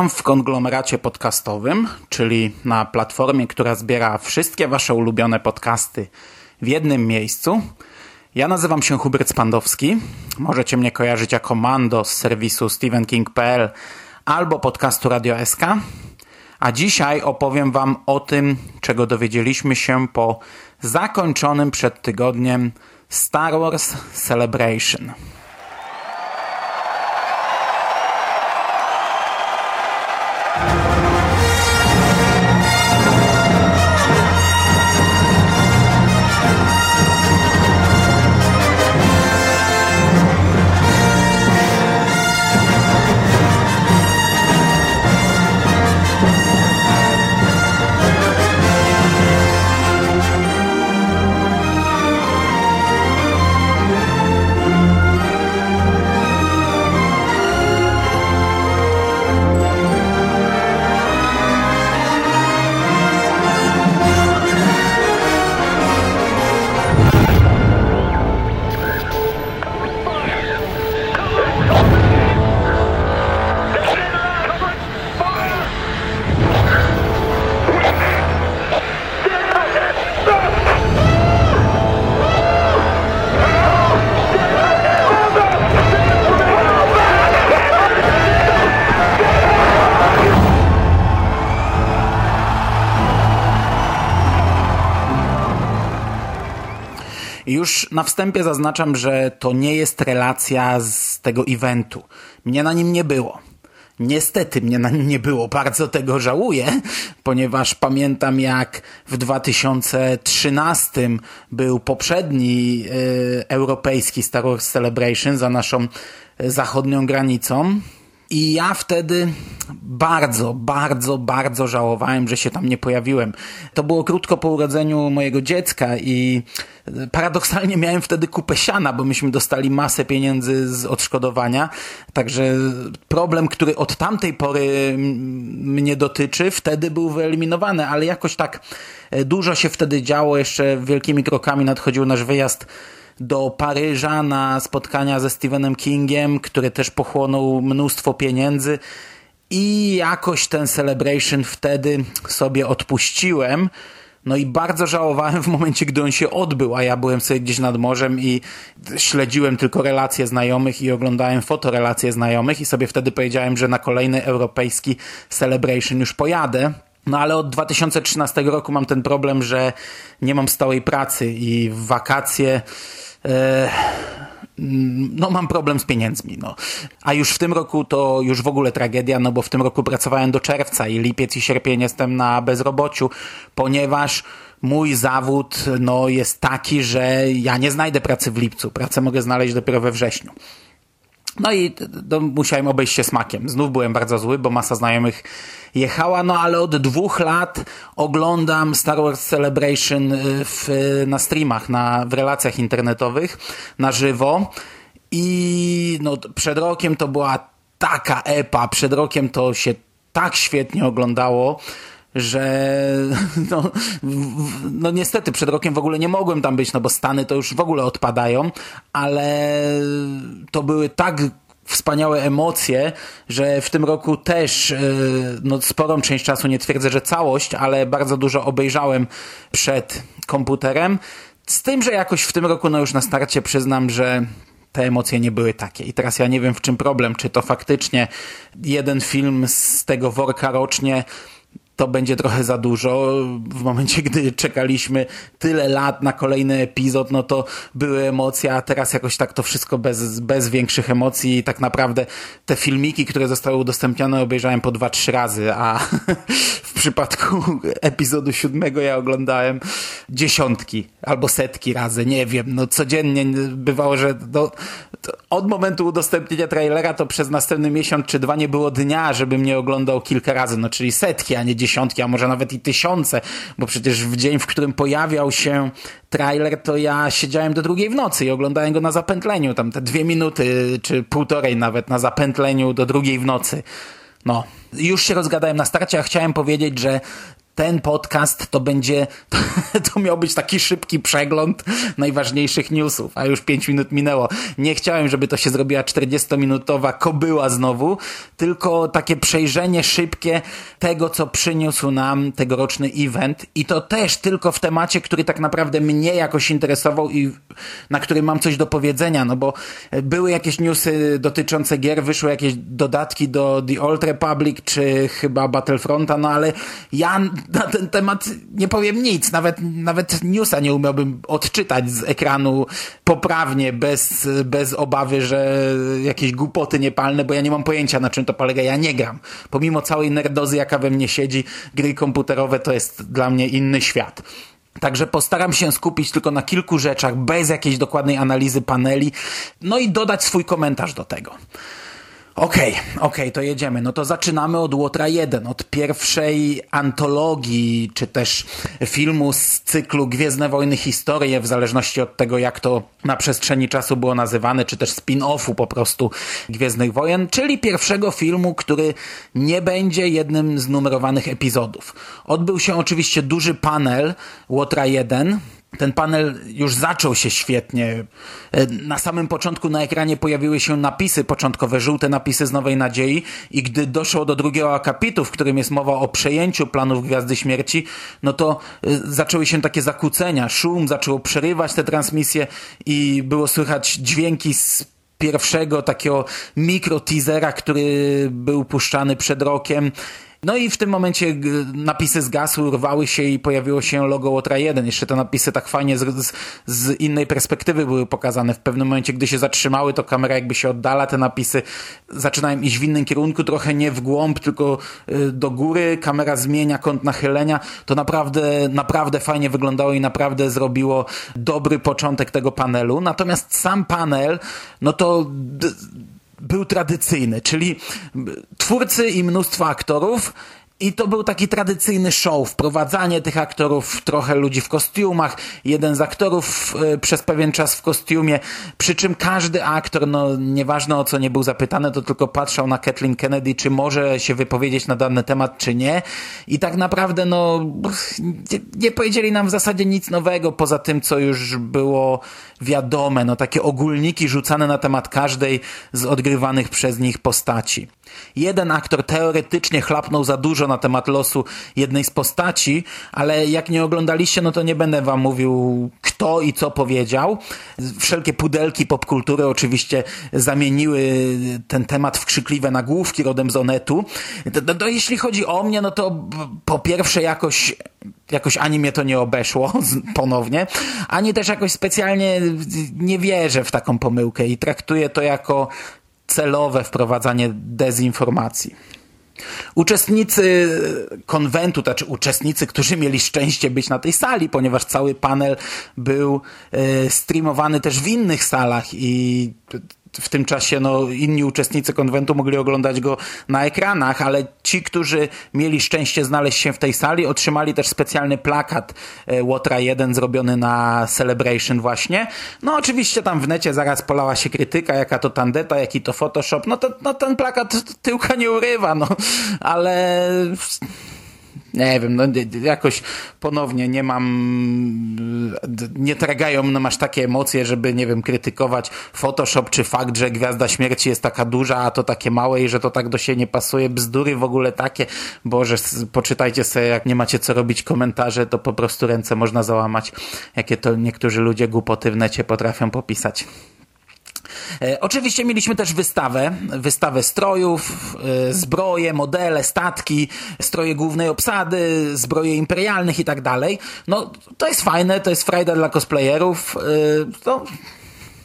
Witam w konglomeracie podcastowym, czyli na platformie, która zbiera wszystkie Wasze ulubione podcasty w jednym miejscu. Ja nazywam się Hubert Spandowski. Możecie mnie kojarzyć jako Mando z serwisu stevenking.pl albo podcastu Radio SK. A dzisiaj opowiem Wam o tym, czego dowiedzieliśmy się po zakończonym przed tygodniem Star Wars Celebration. Już na wstępie zaznaczam, że to nie jest relacja z tego eventu. Mnie na nim nie było. Niestety mnie na nim nie było. Bardzo tego żałuję, ponieważ pamiętam jak w 2013 był poprzedni y, europejski Star Wars Celebration za naszą y, zachodnią granicą. I ja wtedy bardzo, bardzo, bardzo żałowałem, że się tam nie pojawiłem. To było krótko po urodzeniu mojego dziecka i paradoksalnie miałem wtedy kupę siana, bo myśmy dostali masę pieniędzy z odszkodowania. Także problem, który od tamtej pory mnie dotyczy, wtedy był wyeliminowany, ale jakoś tak dużo się wtedy działo. Jeszcze wielkimi krokami nadchodził nasz wyjazd do Paryża na spotkania ze Stephenem Kingiem, który też pochłonął mnóstwo pieniędzy i jakoś ten celebration wtedy sobie odpuściłem. No i bardzo żałowałem w momencie, gdy on się odbył, a ja byłem sobie gdzieś nad morzem i śledziłem tylko relacje znajomych i oglądałem fotorelacje znajomych i sobie wtedy powiedziałem, że na kolejny europejski celebration już pojadę. No ale od 2013 roku mam ten problem, że nie mam stałej pracy i w wakacje no mam problem z pieniędzmi. No. A już w tym roku to już w ogóle tragedia, no bo w tym roku pracowałem do czerwca i lipiec i sierpień jestem na bezrobociu, ponieważ mój zawód no, jest taki, że ja nie znajdę pracy w lipcu. Pracę mogę znaleźć dopiero we wrześniu. No i to musiałem obejść się smakiem. Znów byłem bardzo zły, bo masa znajomych jechała, no ale od dwóch lat oglądam Star Wars Celebration w, na streamach, na, w relacjach internetowych, na żywo i no, przed rokiem to była taka epa, przed rokiem to się tak świetnie oglądało, że no, no niestety przed rokiem w ogóle nie mogłem tam być, no bo Stany to już w ogóle odpadają, ale to były tak wspaniałe emocje, że w tym roku też e, no, sporą część czasu, nie twierdzę, że całość, ale bardzo dużo obejrzałem przed komputerem. Z tym, że jakoś w tym roku, no już na starcie przyznam, że te emocje nie były takie. I teraz ja nie wiem, w czym problem. Czy to faktycznie jeden film z tego worka rocznie to będzie trochę za dużo. W momencie, gdy czekaliśmy tyle lat na kolejny epizod, no to były emocje, a teraz jakoś tak to wszystko bez, bez większych emocji. I tak naprawdę te filmiki, które zostały udostępnione obejrzałem po dwa, trzy razy, a w przypadku epizodu siódmego ja oglądałem dziesiątki albo setki razy, nie wiem, no codziennie bywało, że do, od momentu udostępnienia trailera to przez następny miesiąc czy dwa nie było dnia, żebym nie oglądał kilka razy, no czyli setki, a nie dziesiątki dziesiątki, a może nawet i tysiące, bo przecież w dzień, w którym pojawiał się trailer, to ja siedziałem do drugiej w nocy i oglądałem go na zapętleniu, tam te dwie minuty, czy półtorej nawet na zapętleniu do drugiej w nocy. No, już się rozgadałem na starcie, a chciałem powiedzieć, że ten podcast to będzie, to miał być taki szybki przegląd najważniejszych newsów, a już 5 minut minęło. Nie chciałem, żeby to się zrobiła 40-minutowa kobyła znowu, tylko takie przejrzenie szybkie tego, co przyniósł nam tegoroczny event i to też tylko w temacie, który tak naprawdę mnie jakoś interesował i na którym mam coś do powiedzenia, no bo były jakieś newsy dotyczące gier, wyszły jakieś dodatki do The Old Republic, czy chyba Battlefronta, no ale ja na ten temat nie powiem nic. Nawet, nawet newsa nie umiałbym odczytać z ekranu poprawnie, bez, bez obawy, że jakieś głupoty niepalne, bo ja nie mam pojęcia na czym to polega. Ja nie gram. Pomimo całej nerdozy, jaka we mnie siedzi, gry komputerowe to jest dla mnie inny świat. Także postaram się skupić tylko na kilku rzeczach, bez jakiejś dokładnej analizy paneli, no i dodać swój komentarz do tego. Okej, okay, okej, okay, to jedziemy. No to zaczynamy od Łotra 1, od pierwszej antologii, czy też filmu z cyklu Gwiezdne Wojny Historie, w zależności od tego, jak to na przestrzeni czasu było nazywane, czy też spin-offu po prostu Gwiezdnych Wojen, czyli pierwszego filmu, który nie będzie jednym z numerowanych epizodów. Odbył się oczywiście duży panel Łotra 1, ten panel już zaczął się świetnie. E, na samym początku na ekranie pojawiły się napisy początkowe, żółte napisy z Nowej Nadziei i gdy doszło do drugiego akapitu, w którym jest mowa o przejęciu planów Gwiazdy Śmierci, no to e, zaczęły się takie zakłócenia. Szum zaczął przerywać te transmisje i było słychać dźwięki z pierwszego takiego mikro teasera, który był puszczany przed rokiem no i w tym momencie napisy zgasły, rwały się i pojawiło się logo Łotra 1. Jeszcze te napisy tak fajnie z, z, innej perspektywy były pokazane. W pewnym momencie, gdy się zatrzymały, to kamera jakby się oddala, te napisy zaczynają iść w innym kierunku, trochę nie w głąb, tylko y, do góry. Kamera zmienia kąt nachylenia. To naprawdę, naprawdę fajnie wyglądało i naprawdę zrobiło dobry początek tego panelu. Natomiast sam panel, no to był tradycyjny, czyli twórcy i mnóstwo aktorów i to był taki tradycyjny show, wprowadzanie tych aktorów, trochę ludzi w kostiumach, jeden z aktorów y, przez pewien czas w kostiumie, przy czym każdy aktor, no nieważne o co nie był zapytany, to tylko patrzał na Kathleen Kennedy, czy może się wypowiedzieć na dany temat, czy nie. I tak naprawdę, no, nie, nie powiedzieli nam w zasadzie nic nowego, poza tym, co już było wiadome, no takie ogólniki rzucane na temat każdej z odgrywanych przez nich postaci. Jeden aktor teoretycznie chlapnął za dużo na temat losu jednej z postaci, ale jak nie oglądaliście, no to nie będę wam mówił kto i co powiedział. Wszelkie pudelki popkultury oczywiście zamieniły ten temat w krzykliwe nagłówki rodem z Onetu. To, to, to jeśli chodzi o mnie, no to po pierwsze jakoś jakoś ani mnie to nie obeszło ponownie, ani też jakoś specjalnie nie wierzę w taką pomyłkę i traktuję to jako celowe wprowadzanie dezinformacji. Uczestnicy konwentu, to znaczy uczestnicy, którzy mieli szczęście być na tej sali, ponieważ cały panel był e, streamowany też w innych salach i w tym czasie no, inni uczestnicy konwentu mogli oglądać go na ekranach, ale ci, którzy mieli szczęście znaleźć się w tej sali, otrzymali też specjalny plakat e, Łotra 1 zrobiony na Celebration właśnie. No oczywiście tam w necie zaraz polała się krytyka, jaka to tandeta, jaki to Photoshop. No to no, ten plakat tyłka nie urywa, no ale nie wiem, no, jakoś ponownie nie mam, nie tragają mną aż takie emocje, żeby, nie wiem, krytykować Photoshop, czy fakt, że Gwiazda Śmierci jest taka duża, a to takie małe i że to tak do siebie nie pasuje, bzdury w ogóle takie, boże, poczytajcie sobie, jak nie macie co robić komentarze, to po prostu ręce można załamać, jakie to niektórzy ludzie głupoty w necie potrafią popisać. E, Oczywiście mieliśmy też wystawę, wystawę strojów, e, zbroje, modele, statki, stroje głównej obsady, zbroje imperialnych i tak dalej. No, to jest fajne, to jest frajda dla cosplayerów. e, To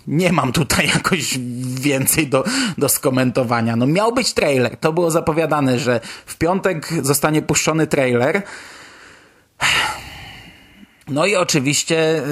nie mam tutaj jakoś więcej do, do skomentowania. No, miał być trailer. To było zapowiadane, że w piątek zostanie puszczony trailer. No i oczywiście y,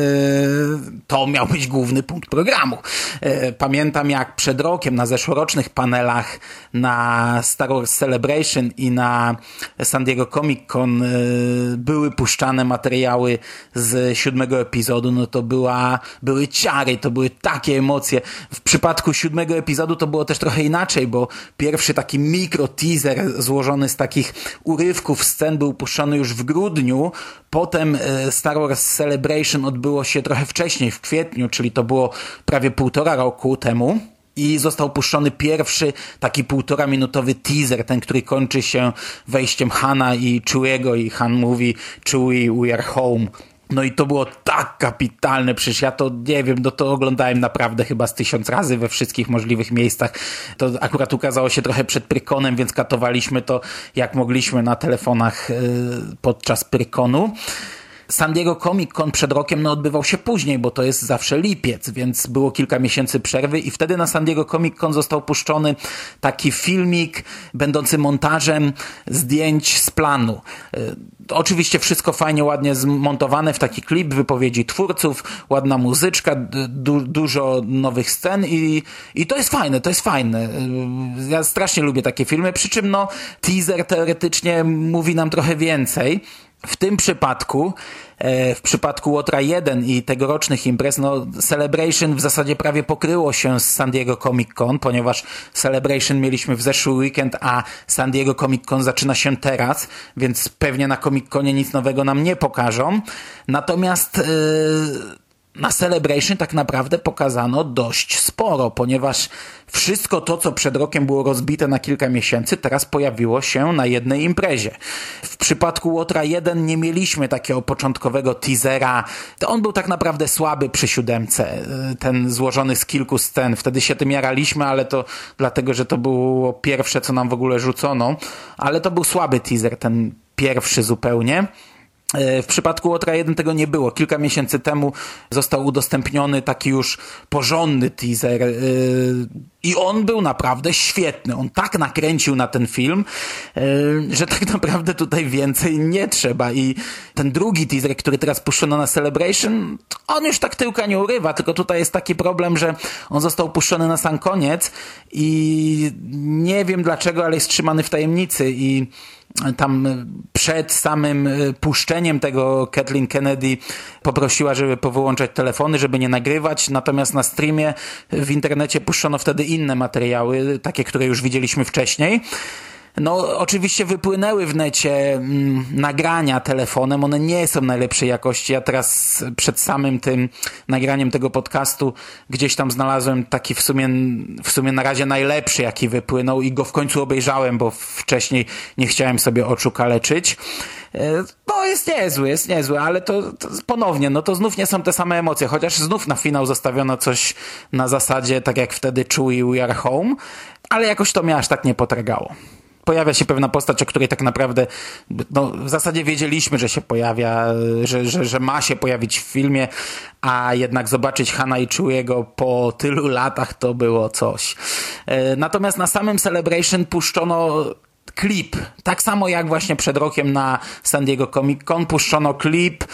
to miał być główny punkt programu. Y, Pamiętam jak przed rokiem na zeszłorocznych panelach na Star Wars Celebration i na San Diego Comic Con y, były puszczane materiały z siódmego epizodu, no to była, były ciary, to były takie emocje. W przypadku siódmego epizodu to było też trochę inaczej, bo pierwszy taki mikro teaser złożony z takich urywków scen był puszczony już w grudniu, Potem Star Wars Celebration odbyło się trochę wcześniej, w kwietniu, czyli to było prawie półtora roku temu. I został puszczony pierwszy taki półtora minutowy teaser, ten, który kończy się wejściem Hana i Chewiego i Han mówi Chewie, we are home. No i to było tak kapitalne, przecież ja to, nie wiem, no to oglądałem naprawdę chyba z tysiąc razy we wszystkich możliwych miejscach. To akurat ukazało się trochę przed Prykonem, więc katowaliśmy to jak mogliśmy na telefonach yy, podczas Prykonu. San Diego Comic Con przed rokiem no, odbywał się później, bo to jest zawsze lipiec, więc było kilka miesięcy przerwy i wtedy na San Diego Comic Con został puszczony taki filmik będący montażem zdjęć z planu. Y, Oczywiście wszystko fajnie, ładnie zmontowane w taki klip, wypowiedzi twórców, ładna muzyczka, du dużo nowych scen i, i to jest fajne, to jest fajne. Y, Ja strasznie lubię takie filmy, przy czym no teaser teoretycznie mówi nam trochę więcej. W tym przypadku, e, w przypadku Łotra 1 i tegorocznych imprez, no Celebration w zasadzie prawie pokryło się z San Diego Comic Con, ponieważ Celebration mieliśmy w zeszły weekend, a San Diego Comic Con zaczyna się teraz, więc pewnie na Comic Conie nic nowego nam nie pokażą. Natomiast e, na Celebration tak naprawdę pokazano dość sporo, ponieważ wszystko to, co przed rokiem było rozbite na kilka miesięcy, teraz pojawiło się na jednej imprezie. W przypadku Łotra 1 nie mieliśmy takiego początkowego teasera. On był tak naprawdę słaby przy siódemce, y, ten złożony z kilku scen. Wtedy się tym jaraliśmy, ale to dlatego, że to było pierwsze, co nam w ogóle rzucono. Ale to był słaby teaser, ten pierwszy zupełnie. W przypadku Łotra 1 tego nie było. Kilka miesięcy temu został udostępniony taki już porządny teaser yy, i on był naprawdę świetny. On tak nakręcił na ten film, yy, że tak naprawdę tutaj więcej nie trzeba. I ten drugi teaser, który teraz puszczono na Celebration, on już tak tyłka nie urywa, tylko tutaj jest taki problem, że on został puszczony na sam koniec i nie wiem dlaczego, ale jest trzymany w tajemnicy i tam przed samym puszczeniem tego Kathleen Kennedy poprosiła, żeby powyłączać telefony, żeby nie nagrywać, natomiast na streamie w internecie puszczono wtedy inne materiały, takie, które już widzieliśmy wcześniej. No, oczywiście wypłynęły w necie mm, nagrania telefonem, one nie są najlepszej jakości. Ja teraz przed samym tym nagraniem tego podcastu gdzieś tam znalazłem taki w sumie, w sumie na razie najlepszy, jaki wypłynął i go w końcu obejrzałem, bo wcześniej nie chciałem sobie oczu kaleczyć. E, No, jest niezły, jest niezły, ale to, to ponownie, no to znów nie są te same emocje, chociaż znów na finał zostawiono coś na zasadzie, tak jak wtedy Chewie We Are Home, ale jakoś to mnie aż tak nie potragało pojawia się pewna postać, o której tak naprawdę no, w zasadzie wiedzieliśmy, że się pojawia, że, że, że ma się pojawić w filmie, a jednak zobaczyć Hanna i Chewiego po tylu latach to było coś. E, Natomiast na samym Celebration puszczono klip. Tak samo jak właśnie przed rokiem na San Diego Comic Con puszczono klip e,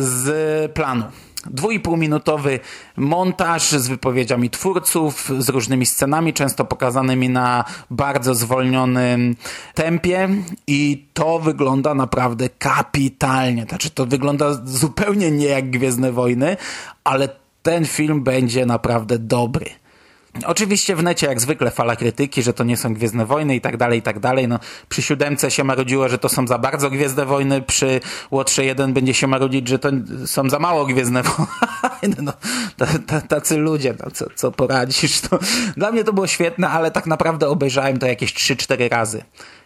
z planu. Dwójpółminutowy montaż z wypowiedziami twórców, z różnymi scenami, często pokazanymi na bardzo zwolnionym tempie i to wygląda naprawdę kapitalnie. Znaczy to wygląda zupełnie nie jak Gwiezdne Wojny, ale ten film będzie naprawdę dobry. Oczywiście w necie jak zwykle fala krytyki, że to nie są Gwiezdne Wojny i tak dalej, i tak dalej. No, przy siódemce się marudziło, że to są za bardzo Gwiezdne Wojny, przy Łotrze 1 będzie się marudzić, że to są za mało Gwiezdne Wojny. No, tacy ludzie, no, co, co poradzisz. To, dla mnie to było świetne, ale tak naprawdę obejrzałem to jakieś 3-4 razy.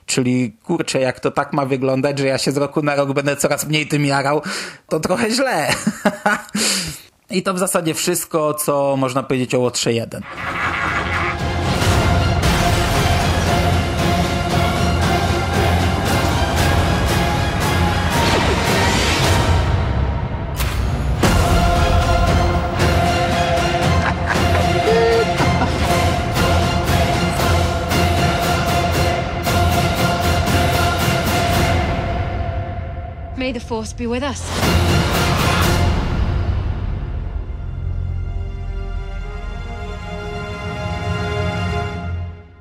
Czyli kurczę, jak to tak ma wyglądać, że ja się z roku na rok będę coraz mniej tym jarał, to trochę źle. I to w zasadzie wszystko, co można powiedzieć o Łotrze 1. May the force be with us.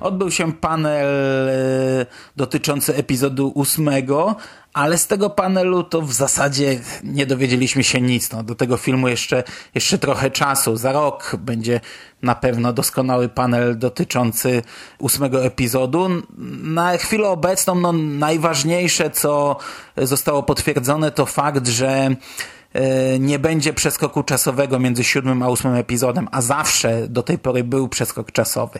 Odbył się panel e, dotyczący epizodu ósmego, ale z tego panelu to w zasadzie nie dowiedzieliśmy się nic. No, do tego filmu jeszcze, jeszcze trochę czasu. Za rok będzie na pewno doskonały panel dotyczący ósmego epizodu. Na chwilę obecną no, najważniejsze, co zostało potwierdzone, to fakt, że nie będzie przeskoku czasowego między siódmym a ósmym epizodem, a zawsze do tej pory był przeskok czasowy.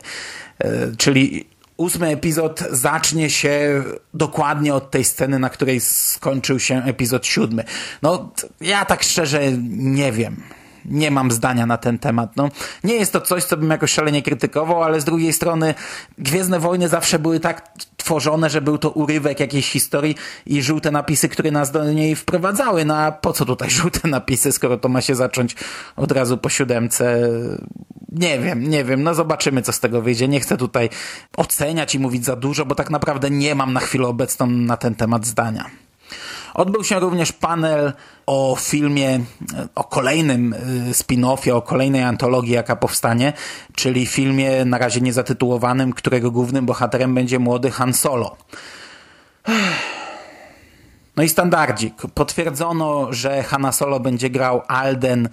E, czyli ósmy epizod zacznie się dokładnie od tej sceny, na której skończył się epizod siódmy. No, ja tak szczerze nie wiem nie mam zdania na ten temat. No, nie jest to coś, co bym jakoś szalenie krytykował, ale z drugiej strony Gwiezdne Wojny zawsze były tak tworzone, że był to urywek jakiejś historii i żółte napisy, które nas do niej wprowadzały. No a po co tutaj żółte napisy, skoro to ma się zacząć od razu po siódemce? Nie wiem, nie wiem. No zobaczymy, co z tego wyjdzie. Nie chcę tutaj oceniać i mówić za dużo, bo tak naprawdę nie mam na chwilę obecną na ten temat zdania. Odbył się również panel o filmie, o kolejnym y, spin-offie, o kolejnej antologii, jaka powstanie, czyli filmie na razie niezatytułowanym, którego głównym bohaterem będzie młody Han Solo. No i standardzik. Potwierdzono, że Hanna Solo będzie grał Alden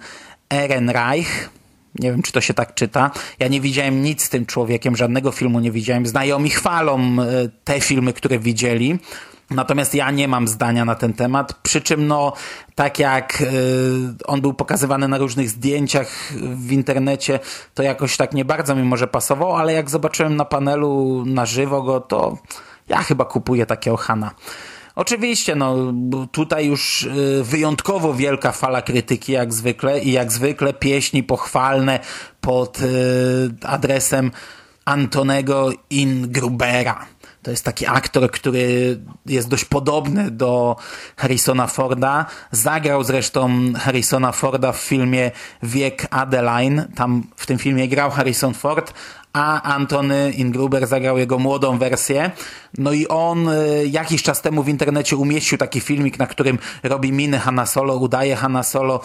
Ehrenreich. Nie wiem, czy to się tak czyta. Ja nie widziałem nic z tym człowiekiem, żadnego filmu nie widziałem. Znajomi chwalą y, te filmy, które widzieli. Natomiast ja nie mam zdania na ten temat, przy czym no, tak jak y, on był pokazywany na różnych zdjęciach w internecie, to jakoś tak nie bardzo mi może pasował, ale jak zobaczyłem na panelu na żywo go, to ja chyba kupuję takiego Hana. Oczywiście, no tutaj już y, wyjątkowo wielka fala krytyki jak zwykle i jak zwykle pieśni pochwalne pod y, adresem Antonego Ingrubera. To jest taki aktor, który jest dość podobny do Harrisona Forda. Zagrał zresztą Harrisona Forda w filmie Wiek Adeline. Tam w tym filmie grał Harrison Ford, a Antony Ingruber zagrał jego młodą wersję. No i on y, jakiś czas temu w internecie umieścił taki filmik, na którym robi miny Hanna Solo, udaje Hanna Solo,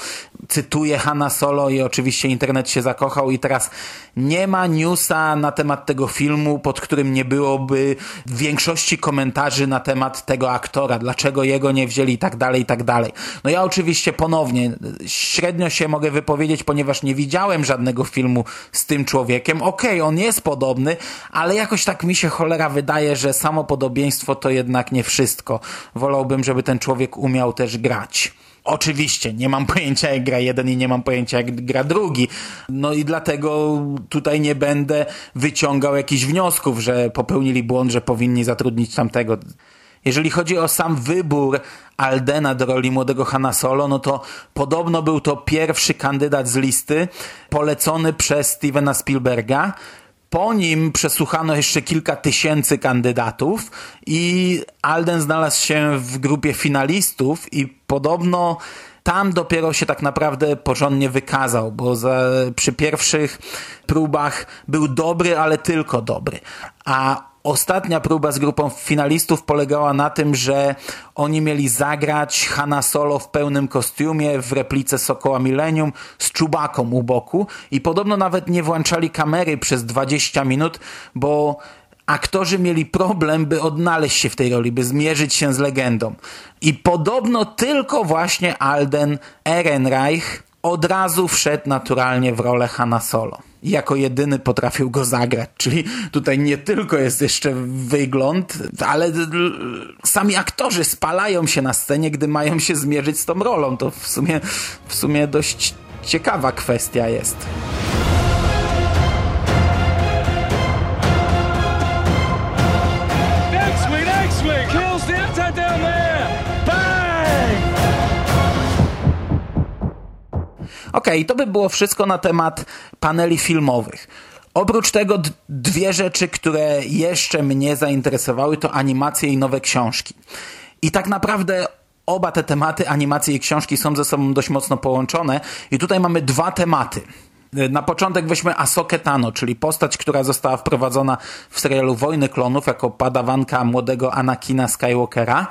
cytuje Hanna Solo i oczywiście internet się zakochał i teraz nie ma newsa na temat tego filmu, pod którym nie byłoby większości komentarzy na temat tego aktora, dlaczego jego nie wzięli i tak dalej, i tak dalej. No ja oczywiście ponownie średnio się mogę wypowiedzieć, ponieważ nie widziałem żadnego filmu z tym człowiekiem. Okej, okay, on jest podobny, ale jakoś tak mi się cholera wydaje, że samo podobieństwo to jednak nie wszystko. Wolałbym, żeby ten człowiek umiał też grać. Oczywiście, nie mam pojęcia jak gra jeden i nie mam pojęcia jak gra drugi. No i dlatego tutaj nie będę wyciągał jakichś wniosków, że popełnili błąd, że powinni zatrudnić tamtego. Jeżeli chodzi o sam wybór Aldena do roli młodego Hanna Solo, no to podobno był to pierwszy kandydat z listy polecony przez Stevena Spielberga. Po nim przesłuchano jeszcze kilka tysięcy kandydatów i Alden znalazł się w grupie finalistów i podobno tam dopiero się tak naprawdę porządnie wykazał, bo za, przy pierwszych próbach był dobry, ale tylko dobry. A Ostatnia próba z grupą finalistów polegała na tym, że oni mieli zagrać Hanna Solo w pełnym kostiumie w replice Sokoła Millennium z czubaką u boku i podobno nawet nie włączali kamery przez 20 minut, bo aktorzy mieli problem, by odnaleźć się w tej roli, by zmierzyć się z legendą. I podobno tylko właśnie Alden Ehrenreich od razu wszedł naturalnie w rolę Hanna Solo. I jako jedyny potrafił go zagrać. Czyli tutaj nie tylko jest jeszcze wygląd, ale sami aktorzy spalają się na scenie, gdy mają się zmierzyć z tą rolą. To w sumie, w sumie dość ciekawa kwestia jest. Okej, to by było wszystko na temat paneli filmowych. Oprócz tego dwie rzeczy, które jeszcze mnie zainteresowały, to animacje i nowe książki. I tak naprawdę oba te tematy, animacje i książki, są ze sobą dość mocno połączone. I tutaj mamy dwa tematy. Na początek weźmy Asokę Tano, czyli postać, która została wprowadzona w serialu Wojny Klonów jako padawanka młodego Anakina Skywalkera.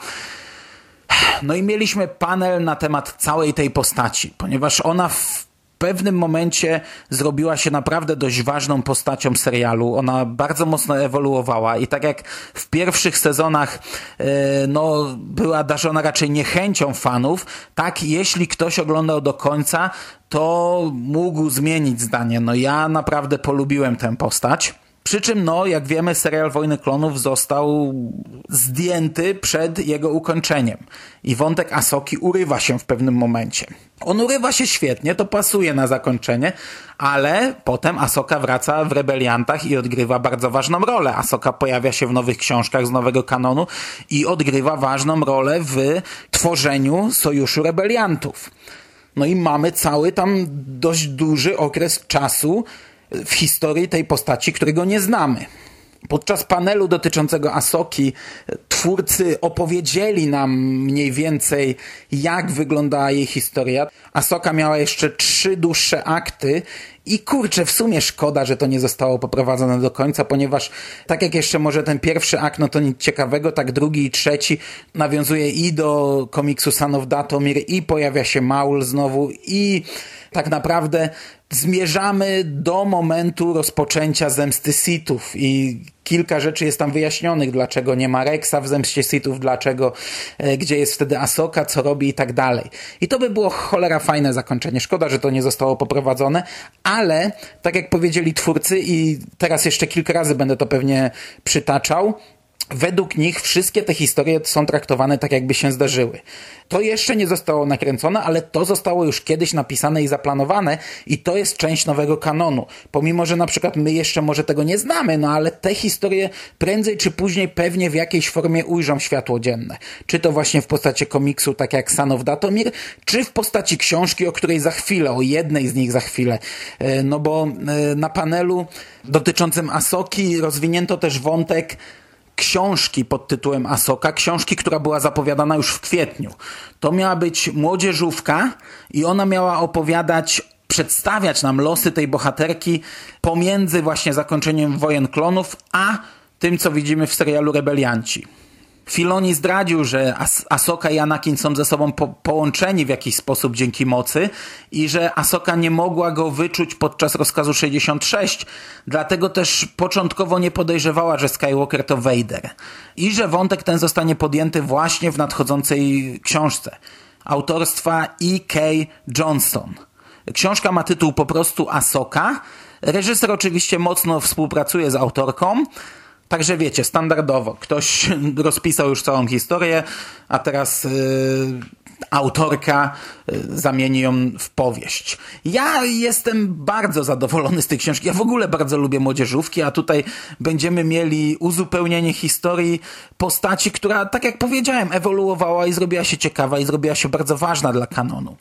No i mieliśmy panel na temat całej tej postaci, ponieważ ona w pewnym momencie zrobiła się naprawdę dość ważną postacią serialu. Ona bardzo mocno ewoluowała i tak jak w pierwszych sezonach e, no, była darzona raczej niechęcią fanów, tak jeśli ktoś oglądał do końca, to mógł zmienić zdanie. No ja naprawdę polubiłem tę postać. Przy czym, no, jak wiemy, serial Wojny Klonów został zdjęty przed jego ukończeniem. I wątek Asoki urywa się w pewnym momencie. On urywa się świetnie, to pasuje na zakończenie, ale potem Asoka wraca w Rebeliantach i odgrywa bardzo ważną rolę. Asoka pojawia się w nowych książkach z nowego kanonu i odgrywa ważną rolę w tworzeniu Sojuszu Rebeliantów. No i mamy cały tam dość duży okres czasu w historii tej postaci, którego nie znamy. Podczas panelu dotyczącego Asoki twórcy opowiedzieli nam mniej więcej, jak wyglądała jej historia. Asoka miała jeszcze trzy dłuższe akty i kurczę, w sumie szkoda, że to nie zostało poprowadzone do końca, ponieważ tak jak jeszcze może ten pierwszy akt, no to nic ciekawego, tak drugi i trzeci nawiązuje i do komiksu Son of Datomir i pojawia się Maul znowu i tak naprawdę zmierzamy do momentu rozpoczęcia zemsty Sithów i kilka rzeczy jest tam wyjaśnionych, dlaczego nie ma Rexa w zemście Sithów, dlaczego, e, gdzie jest wtedy Asoka, co robi i tak dalej. I to by było cholera fajne zakończenie. Szkoda, że to nie zostało poprowadzone, ale tak jak powiedzieli twórcy i teraz jeszcze kilka razy będę to pewnie przytaczał, Według nich wszystkie te historie są traktowane tak, jakby się zdarzyły. To jeszcze nie zostało nakręcone, ale to zostało już kiedyś napisane i zaplanowane i to jest część nowego kanonu. Pomimo, że na przykład my jeszcze może tego nie znamy, no ale te historie prędzej czy później pewnie w jakiejś formie ujrzą światło dzienne. Czy to właśnie w postaci komiksu, tak jak Son of Datomir, czy w postaci książki, o której za chwilę, o jednej z nich za chwilę. E, No bo e, na panelu dotyczącym Asoki rozwinięto też wątek książki pod tytułem Asoka, książki, która była zapowiadana już w kwietniu. To miała być młodzieżówka i ona miała opowiadać, przedstawiać nam losy tej bohaterki pomiędzy właśnie zakończeniem wojen klonów, a tym, co widzimy w serialu Rebelianci. Filoni zdradził, że As Asoka i Anakin są ze sobą po połączeni w jakiś sposób dzięki mocy i że Asoka nie mogła go wyczuć podczas rozkazu 66, dlatego też początkowo nie podejrzewała, że Skywalker to Vader. I że wątek ten zostanie podjęty właśnie w nadchodzącej książce autorstwa E.K. Johnston. Książka ma tytuł po prostu Asoka. Reżyser oczywiście mocno współpracuje z autorką, Także wiecie, standardowo. Ktoś rozpisał już całą historię, a teraz yy, autorka yy, zamieni ją w powieść. Ja jestem bardzo zadowolony z tej książki. Ja w ogóle bardzo lubię młodzieżówki, a tutaj będziemy mieli uzupełnienie historii postaci, która, tak jak powiedziałem, ewoluowała i zrobiła się ciekawa i zrobiła się bardzo ważna dla kanonu.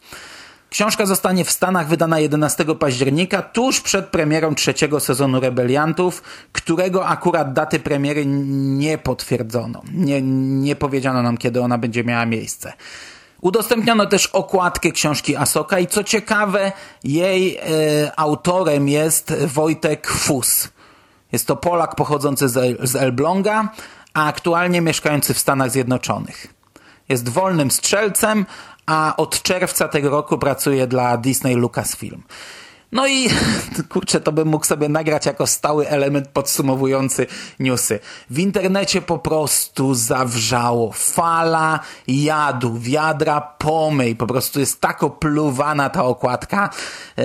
Książka zostanie w Stanach wydana 11 października, tuż przed premierą trzeciego sezonu Rebeliantów, którego akurat daty premiery nie potwierdzono. Nie, nie powiedziano nam, kiedy ona będzie miała miejsce. Udostępniono też okładkę książki Asoka i co ciekawe, jej e, autorem jest Wojtek Fus. Jest to Polak pochodzący z, z Elbląga, a aktualnie mieszkający w Stanach Zjednoczonych. Jest wolnym strzelcem, a od czerwca tego roku pracuje dla Disney Lucasfilm. No i kurczę, to bym mógł sobie nagrać jako stały element podsumowujący newsy. W internecie po prostu zawrzało. Fala jadu, wiadra pomyj. Po prostu jest tak opluwana ta okładka. Yy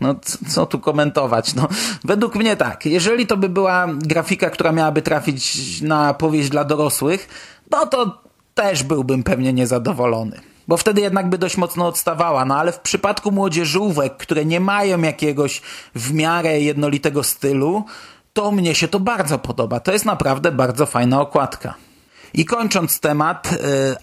no, co tu komentować? No, według mnie tak. Jeżeli to by była grafika, która miałaby trafić na powieść dla dorosłych, no to też byłbym pewnie niezadowolony. Bo wtedy jednak by dość mocno odstawała. No ale w przypadku młodzieżówek, które nie mają jakiegoś w miarę jednolitego stylu, to mnie się to bardzo podoba. To jest naprawdę bardzo fajna okładka. I kończąc temat y,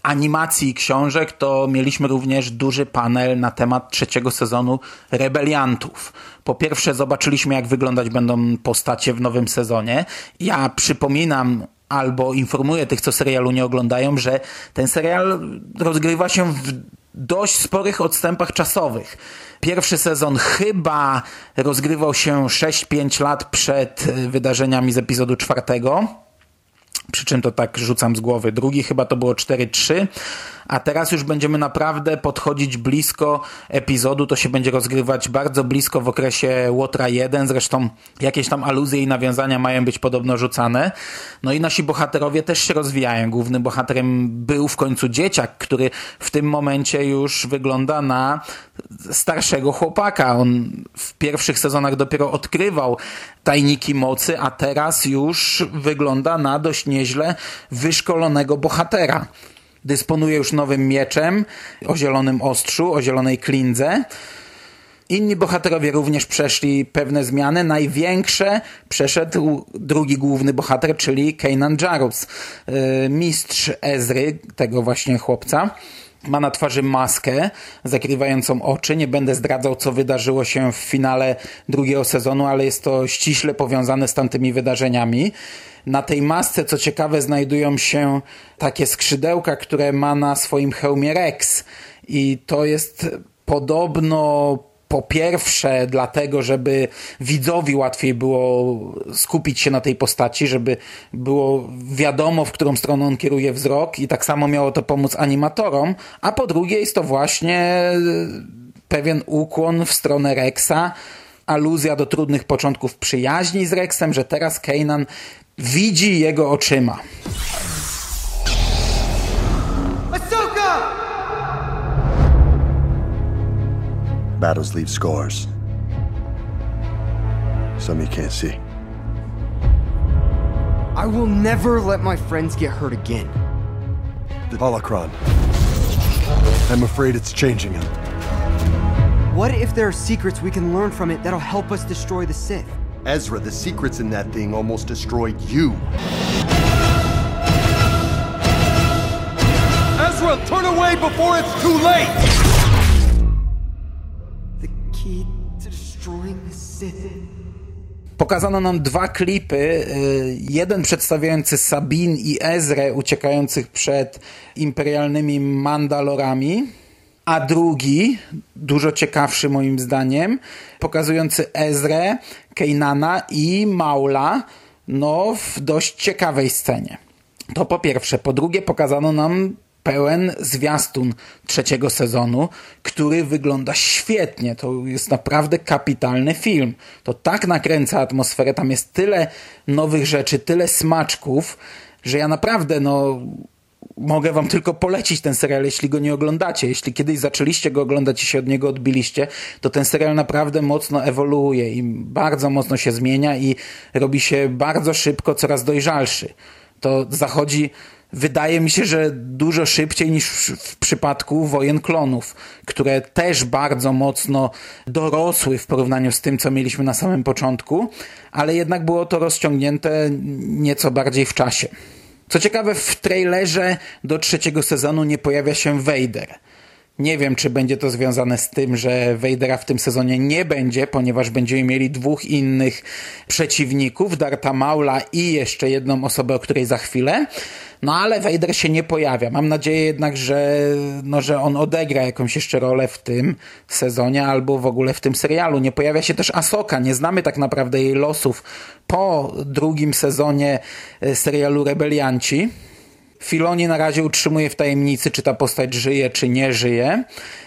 animacji i książek, to mieliśmy również duży panel na temat trzeciego sezonu Rebeliantów. Po pierwsze zobaczyliśmy jak wyglądać będą postacie w nowym sezonie. Ja przypominam albo informuję tych, co serialu nie oglądają, że ten serial rozgrywa się w dość sporych odstępach czasowych. Pierwszy sezon chyba rozgrywał się 6-5 lat przed wydarzeniami z epizodu czwartego przy czym to tak rzucam z głowy. Drugi chyba to było 4-3, a teraz już będziemy naprawdę podchodzić blisko epizodu, to się będzie rozgrywać bardzo blisko w okresie Łotra 1, zresztą jakieś tam aluzje i nawiązania mają być podobno rzucane. No i nasi bohaterowie też się rozwijają. Głównym bohaterem był w końcu dzieciak, który w tym momencie już wygląda na starszego chłopaka. On w pierwszych sezonach dopiero odkrywał tajniki mocy, a teraz już wygląda na dość nieźle wyszkolonego bohatera. Dysponuje już nowym mieczem o zielonym ostrzu, o zielonej klindze. Inni bohaterowie również przeszli pewne zmiany. Największe przeszedł drugi główny bohater, czyli Kanan Jarus, y, mistrz Ezry, tego właśnie chłopca. Ma na twarzy maskę zakrywającą oczy. Nie będę zdradzał, co wydarzyło się w finale drugiego sezonu, ale jest to ściśle powiązane z tamtymi wydarzeniami. Na tej masce, co ciekawe, znajdują się takie skrzydełka, które ma na swoim hełmie Rex. I to jest podobno po pierwsze dlatego, żeby widzowi łatwiej było skupić się na tej postaci, żeby było wiadomo, w którą stronę on kieruje wzrok i tak samo miało to pomóc animatorom, a po drugie jest to właśnie pewien ukłon w stronę Rexa, aluzja do trudnych początków przyjaźni z Rexem, że teraz Kanan widzi jego oczyma. Battles leave scars. Some you can't see. I will never let my friends get hurt again. The Holocron. I'm afraid it's changing him. What if there are secrets we can learn from it that'll help us destroy the Sith? Ezra, the secrets in that thing almost destroyed you. Ezra, turn away before it's too late! Pokazano nam dwa klipy. y, Jeden przedstawiający Sabin i Ezrę uciekających przed imperialnymi Mandalorami, a drugi, dużo ciekawszy moim zdaniem, pokazujący Ezrę, Keinana i Maula no, w dość ciekawej scenie. To po pierwsze. Po drugie pokazano nam pełen zwiastun trzeciego sezonu, który wygląda świetnie. To jest naprawdę kapitalny film. To tak nakręca atmosferę, tam jest tyle nowych rzeczy, tyle smaczków, że ja naprawdę no mogę wam tylko polecić ten serial, jeśli go nie oglądacie. Jeśli kiedyś zaczęliście go oglądać i się od niego odbiliście, to ten serial naprawdę mocno ewoluuje i bardzo mocno się zmienia i robi się bardzo szybko coraz dojrzalszy. To zachodzi wydaje mi się, że dużo szybciej niż w, przypadku wojen klonów, które też bardzo mocno dorosły w porównaniu z tym, co mieliśmy na samym początku, ale jednak było to rozciągnięte nieco bardziej w czasie. Co ciekawe, w trailerze do trzeciego sezonu nie pojawia się Vader. Nie wiem, czy będzie to związane z tym, że Vadera w tym sezonie nie będzie, ponieważ będziemy mieli dwóch innych przeciwników, Darta Maula i jeszcze jedną osobę, o której za chwilę. No ale Vader się nie pojawia. Mam nadzieję jednak, że, no, że on odegra jakąś jeszcze rolę w tym sezonie albo w ogóle w tym serialu. Nie pojawia się też Asoka. Nie znamy tak naprawdę jej losów po drugim sezonie e, serialu Rebelianci. Filoni na razie utrzymuje w tajemnicy, czy ta postać żyje, czy nie żyje.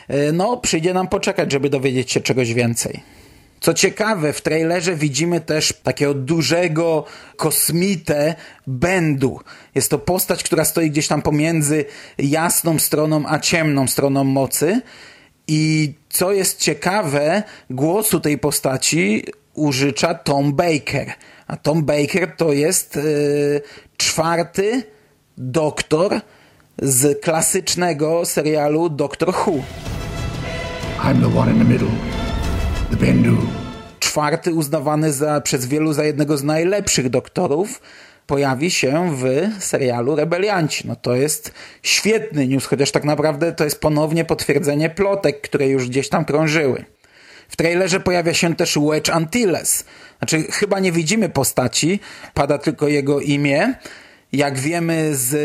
E, No, przyjdzie nam poczekać, żeby dowiedzieć się czegoś więcej. Co ciekawe, w trailerze widzimy też takiego dużego kosmitę Bendu. Jest to postać, która stoi gdzieś tam pomiędzy jasną stroną a ciemną stroną mocy. I co jest ciekawe, głosu tej postaci użycza Tom Baker. A Tom Baker to jest yy, czwarty doktor z klasycznego serialu Doctor Who. I'm the one in the middle, the Bendu. czwarty uznawany za, przez wielu za jednego z najlepszych doktorów, pojawi się w serialu Rebelianci. No to jest świetny news, chociaż tak naprawdę to jest ponownie potwierdzenie plotek, które już gdzieś tam krążyły. W trailerze pojawia się też Wedge Antilles. Znaczy, chyba nie widzimy postaci, pada tylko jego imię. Jak wiemy z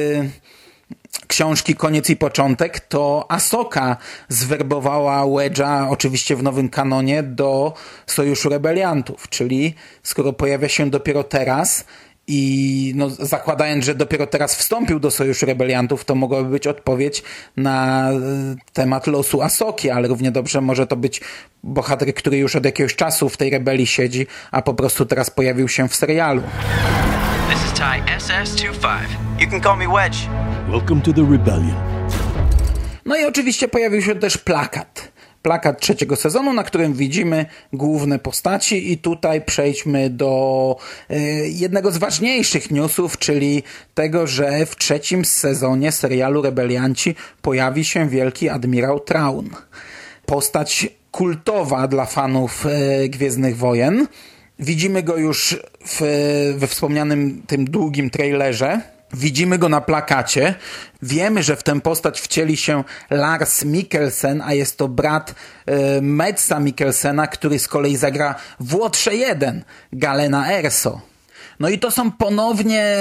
książki Koniec i Początek, to Asoka zwerbowała Wedge'a, oczywiście w nowym kanonie, do Sojuszu Rebeliantów, czyli skoro pojawia się dopiero teraz i no, zakładając, że dopiero teraz wstąpił do Sojuszu Rebeliantów, to mogłaby być odpowiedź na e, temat losu Asoki, ale równie dobrze może to być bohater, który już od jakiegoś czasu w tej rebelii siedzi, a po prostu teraz pojawił się w serialu. Ty SS25. You can call me Wedge. Welcome to the rebellion. No i oczywiście pojawił się też plakat. Plakat trzeciego sezonu, na którym widzimy główne postaci i tutaj przejdźmy do y, jednego z ważniejszych newsów, czyli tego, że w trzecim sezonie serialu Rebelianci pojawi się wielki admirał Traun. Postać kultowa dla fanów y, Gwiezdnych Wojen. Widzimy go już w, we wspomnianym tym długim trailerze. Widzimy go na plakacie. Wiemy, że w tę postać wcieli się Lars Mikkelsen, a jest to brat e, Metsa Mikkelsena, który z kolei zagra w Łotrze 1, Galena Erso. No i to są ponownie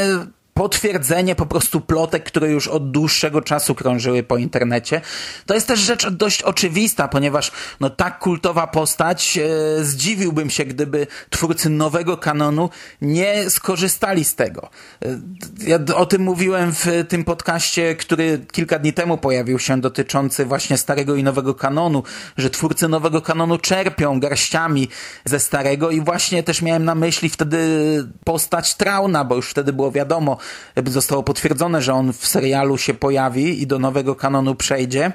potwierdzenie po prostu plotek, które już od dłuższego czasu krążyły po internecie. To jest też rzecz dość oczywista, ponieważ no tak kultowa postać, e, zdziwiłbym się, gdyby twórcy nowego kanonu nie skorzystali z tego. E, ja o tym mówiłem w tym podcaście, który kilka dni temu pojawił się, dotyczący właśnie starego i nowego kanonu, że twórcy nowego kanonu czerpią garściami ze starego i właśnie też miałem na myśli wtedy postać Trauna, bo już wtedy było wiadomo, zostało potwierdzone, że on w serialu się pojawi i do nowego kanonu przejdzie.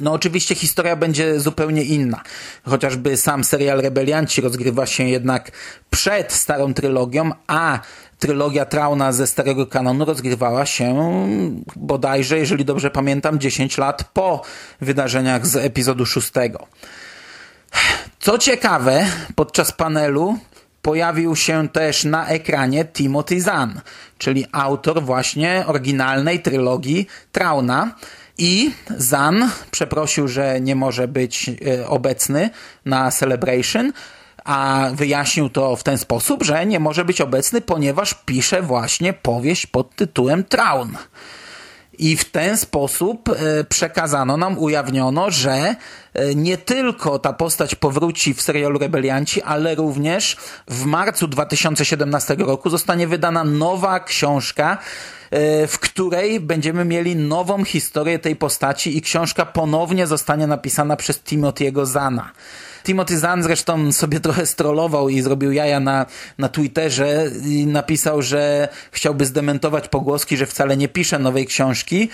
No oczywiście historia będzie zupełnie inna. Chociażby sam serial Rebelianci rozgrywa się jednak przed starą trylogią, a trylogia Trauna ze starego kanonu rozgrywała się bodajże, jeżeli dobrze pamiętam, 10 lat po wydarzeniach z epizodu szóstego. Co ciekawe, podczas panelu pojawił się też na ekranie Timothy Zahn, czyli autor właśnie oryginalnej trylogii Trauna. I Zahn przeprosił, że nie może być e, obecny na Celebration, a wyjaśnił to w ten sposób, że nie może być obecny, ponieważ pisze właśnie powieść pod tytułem Traun. I w ten sposób e, przekazano nam, ujawniono, że e, nie tylko ta postać powróci w serialu Rebelianci, ale również w marcu 2017 roku zostanie wydana nowa książka, e, w której będziemy mieli nową historię tej postaci i książka ponownie zostanie napisana przez Timothy'ego Zana. Timothy Zahn zresztą sobie trochę strollował i zrobił jaja na, na Twitterze i napisał, że chciałby zdementować pogłoski, że wcale nie pisze nowej książki,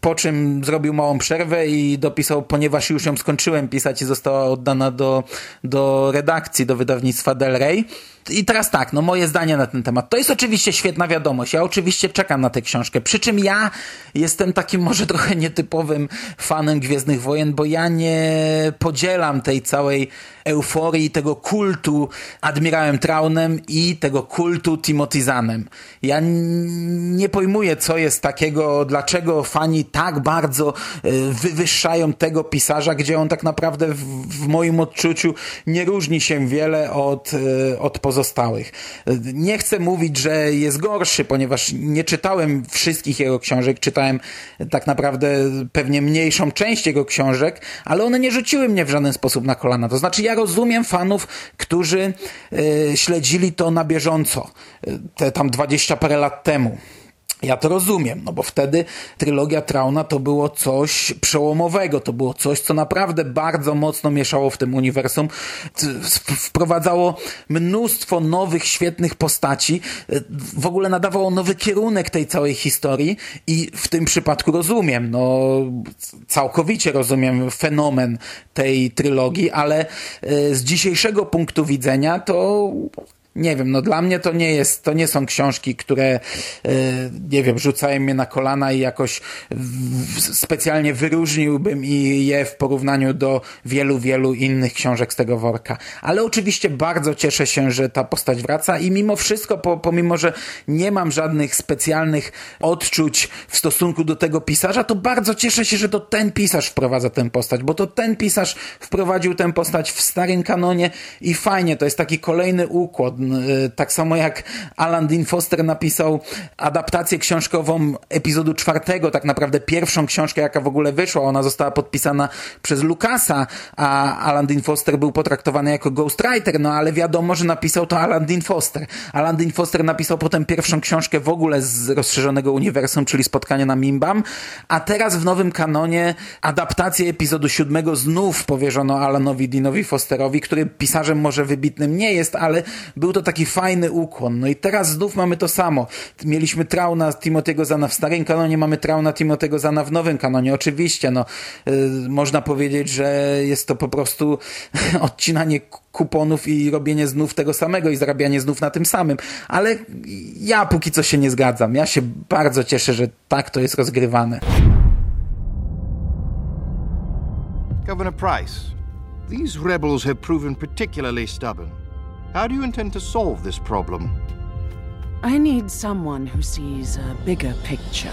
po czym zrobił małą przerwę i dopisał, ponieważ już ją skończyłem pisać i została oddana do, do redakcji, do wydawnictwa Del Rey. I teraz tak, no moje zdanie na ten temat. To jest oczywiście świetna wiadomość. Ja oczywiście czekam na tę książkę. Przy czym ja jestem takim może trochę nietypowym fanem Gwiezdnych Wojen, bo ja nie podzielam tej całej euforii, tego kultu admirałem Traunem i tego kultu Timothy Zanem. Ja nie pojmuję, co jest takiego, dlaczego fani tak bardzo wywyższają tego pisarza, gdzie on tak naprawdę w, w moim odczuciu nie różni się wiele od, od pozostałych. Nie chcę mówić, że jest gorszy, ponieważ nie czytałem wszystkich jego książek, czytałem tak naprawdę pewnie mniejszą część jego książek, ale one nie rzuciły mnie w żaden sposób na kolana. To znaczy ja rozumiem fanów, którzy e, śledzili to na bieżąco, te tam 20 parę lat temu. Ja to rozumiem, no bo wtedy trylogia Trauna to było coś przełomowego, to było coś, co naprawdę bardzo mocno mieszało w tym uniwersum, wprowadzało mnóstwo nowych, świetnych postaci, w ogóle nadawało nowy kierunek tej całej historii i w tym przypadku rozumiem, no całkowicie rozumiem fenomen tej trylogii, ale e, z dzisiejszego punktu widzenia to nie wiem, no dla mnie to nie jest, to nie są książki, które, e, nie wiem, rzucają mnie na kolana i jakoś specjalnie wyróżniłbym je w porównaniu do wielu, wielu innych książek z tego worka. Ale oczywiście bardzo cieszę się, że ta postać wraca i mimo wszystko, pomimo, że nie mam żadnych specjalnych odczuć w stosunku do tego pisarza, to bardzo cieszę się, że to ten pisarz wprowadza tę postać, bo to ten pisarz wprowadził tę postać w starym kanonie i fajnie, to jest taki kolejny układ tak samo jak Alan Dean Foster napisał adaptację książkową epizodu czwartego, tak naprawdę pierwszą książkę, jaka w ogóle wyszła. Ona została podpisana przez Lucasa, a Alan Dean Foster był potraktowany jako ghostwriter, no ale wiadomo, że napisał to Alan Dean Foster. Alan Dean Foster napisał potem pierwszą książkę w ogóle z rozszerzonego uniwersum, czyli Spotkanie na Mimbam, a teraz w nowym kanonie adaptację epizodu siódmego znów powierzono Alanowi Deanowi Fosterowi, który pisarzem może wybitnym nie jest, ale był to taki fajny ukłon. No i teraz znów mamy to samo. Mieliśmy Trauna Timothy'ego Zana w starym kanonie, mamy Trauna Timothy'ego Zana w nowym kanonie. Oczywiście, no, y, można powiedzieć, że jest to po prostu odcinanie kuponów i robienie znów tego samego i zarabianie znów na tym samym. Ale ja póki co się nie zgadzam. Ja się bardzo cieszę, że tak to jest rozgrywane. Governor Price, these rebels have proven particularly stubborn. How do you intend to solve this problem? I need someone who sees a bigger picture.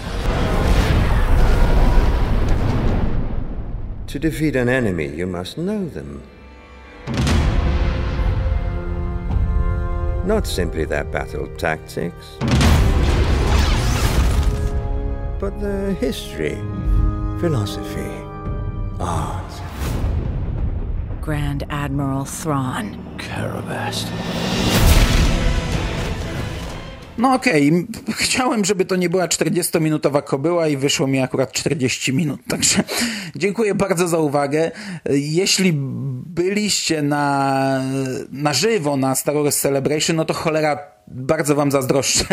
To defeat an enemy, you must know them. Not simply their battle tactics, but their history, philosophy, art. Grand Admiral Thrawn. Carabast. No okej, okay. chciałem, żeby to nie była 40-minutowa kobyła i wyszło mi akurat 40 minut, także dziękuję bardzo za uwagę. Jeśli byliście na, na żywo na Star Wars Celebration, no to cholera bardzo wam zazdroszczę.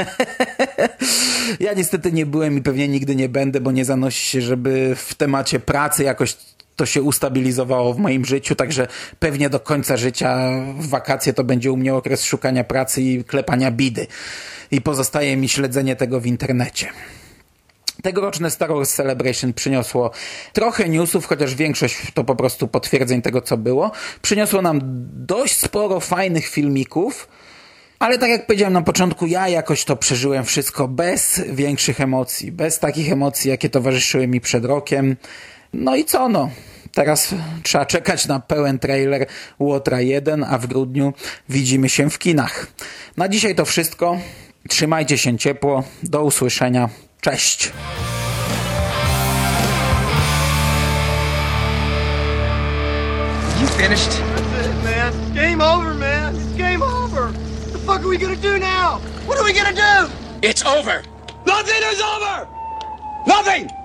ja niestety nie byłem i pewnie nigdy nie będę, bo nie zanosi się, żeby w temacie pracy jakoś to się ustabilizowało w moim życiu, także pewnie do końca życia w wakacje to będzie u mnie okres szukania pracy i klepania bidy. I pozostaje mi śledzenie tego w internecie. Tegoroczne Star Wars Celebration przyniosło trochę newsów, chociaż większość to po prostu potwierdzeń tego, co było. Przyniosło nam dość sporo fajnych filmików, ale tak jak powiedziałem na początku, ja jakoś to przeżyłem wszystko bez większych emocji, bez takich emocji, jakie towarzyszyły mi przed rokiem. No i co no? Teraz trzeba czekać na pełen trailer Łotra 1, a w grudniu widzimy się w kinach. Na dzisiaj to wszystko. Trzymajcie się ciepło. Do usłyszenia. Cześć. You finished? That's it, man. Game over, man. It's game over. What the fuck are we gonna do now? What are we gonna do? It's over. Nothing is over. Nothing.